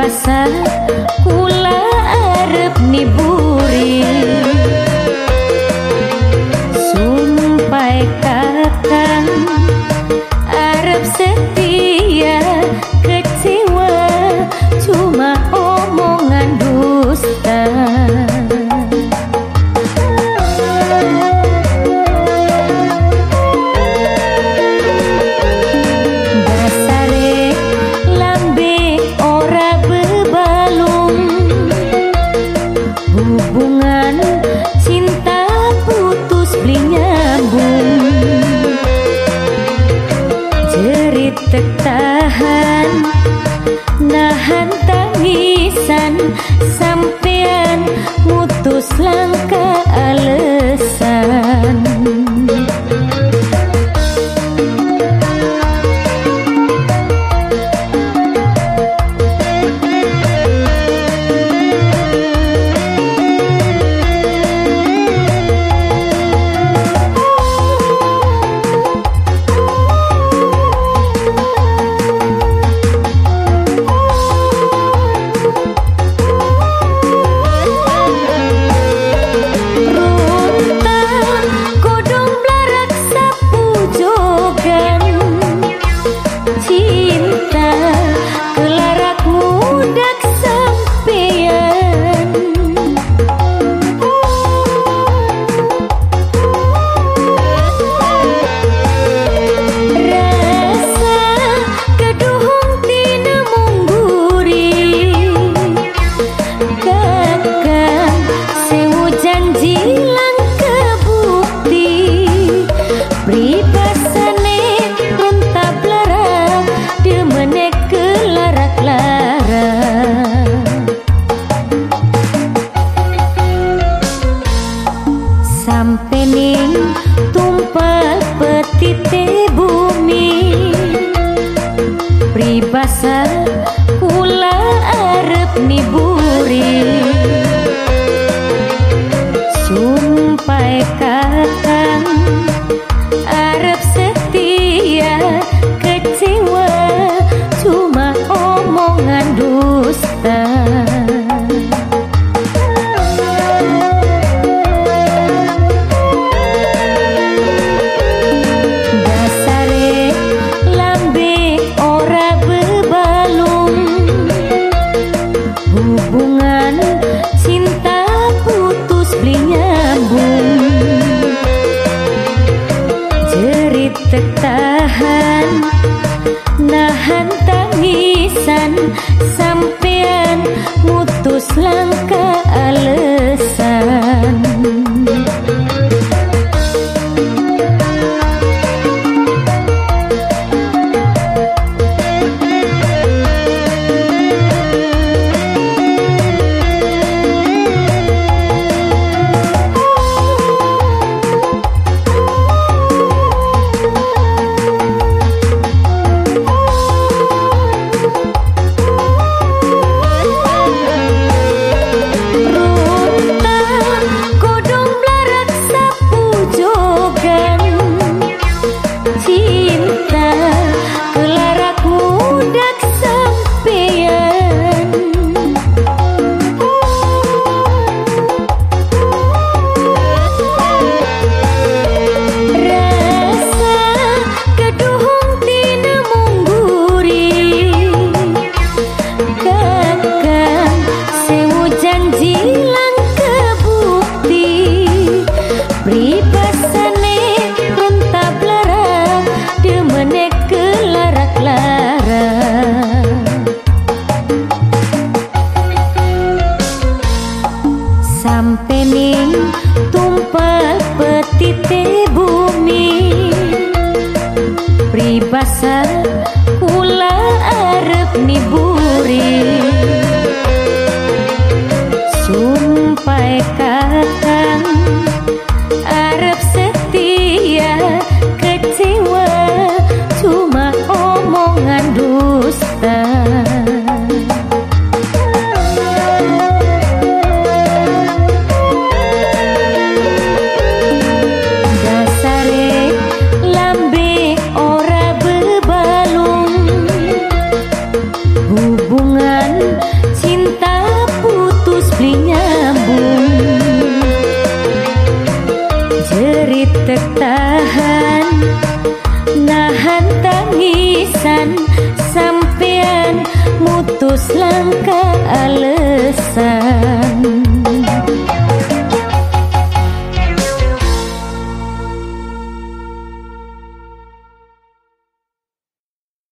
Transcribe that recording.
basah kula arep niburi. sampai myself. sampening tumpet peti bumi. Pribasa tertahan. Nahan tangisan sampean mutus lang